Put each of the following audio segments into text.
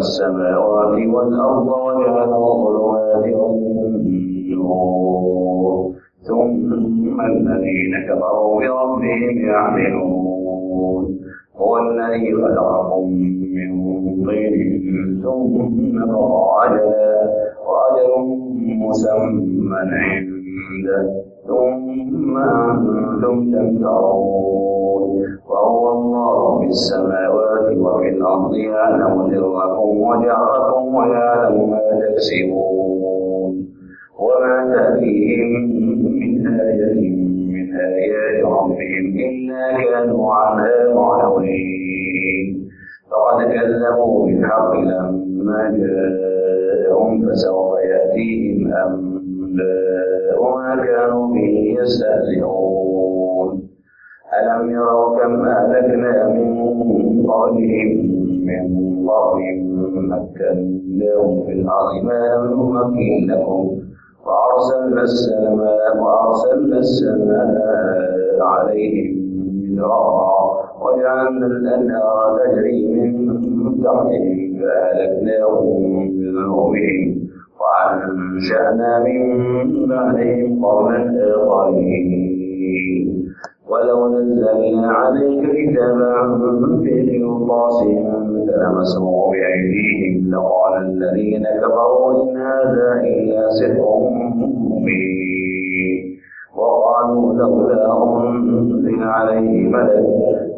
السماوات والأرض وجعل الظلمات والنور. ثم الذين كفروا بربهم يعملون الذي خلقكم من طين ثم قضى أجلا وأجل مسمى عنده ثم أنتم تمترون وهو الله في السماوات وفي الأرض يعلم سركم وجهركم ويعلم ما تكسبون. وما تأتيهم من آية من آيات ربهم إلا كانوا عنها معرضين فقد كذبوا بالحق لما جاءهم فسوف يأتيهم أنباء ما كانوا به يستهزئون. ألم يروا كم أهلكنا من قبلهم من قرن مكناهم في الأرض ما لم نمكن لكم وأرسلنا السماء وأرسلنا السماء عليهم وجعلنا الأنهار تجري من تحتهم فأهلكناهم بذنوبهم وأنشأنا من بعدهم قوما آخرين. ولو نزلنا عليك كتابا في قرطاس فلمسوه بأيديهم لقال الذين كفروا إن هذا إلا سحر مبين. وقالوا لولا عليه ملك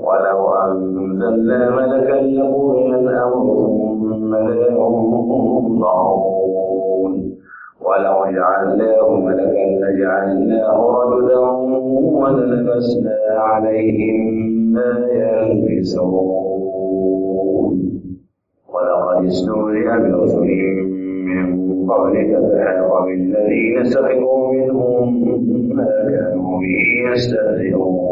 ولو أنزلنا ملكا لقضي الأمر ثم لا ينظرون ولو جعلناه ملكا لجعلناه رجلا وللبسنا عليهم ما يلبسون ولقد استهزئ برسل من قبلك فحاق بالذين سخروا منهم ما كانوا به يستهزئون.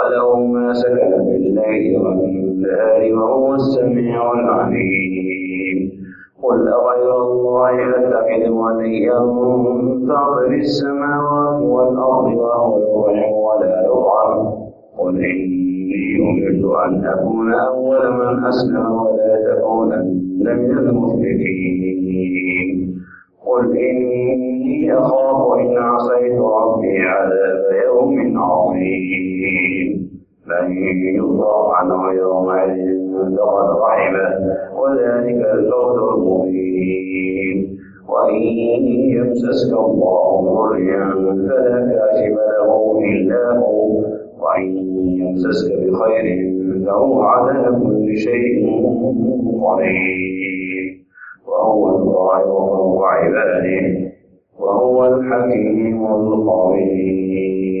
وله ما سكن في الليل والنهار وهو السميع العليم. قل أغير الله أتخذ وليا فاطر السماوات والأرض وهو يطعم ولا يطعم. قل إني أمرت أن أكون أول من أسلم ولا تكونن من المشركين. قل إني أخاف إن عصيت ربي عذاب يوم عظيم. من يطاع عنه يومئذ فقد رحمه وذلك الفوز المبين وإن يمسسك الله بضر فلا كاشف له إلا هو وإن يمسسك بخير فهو على كل شيء قدير وهو الظاهر فوق عباده وهو الحكيم الخبير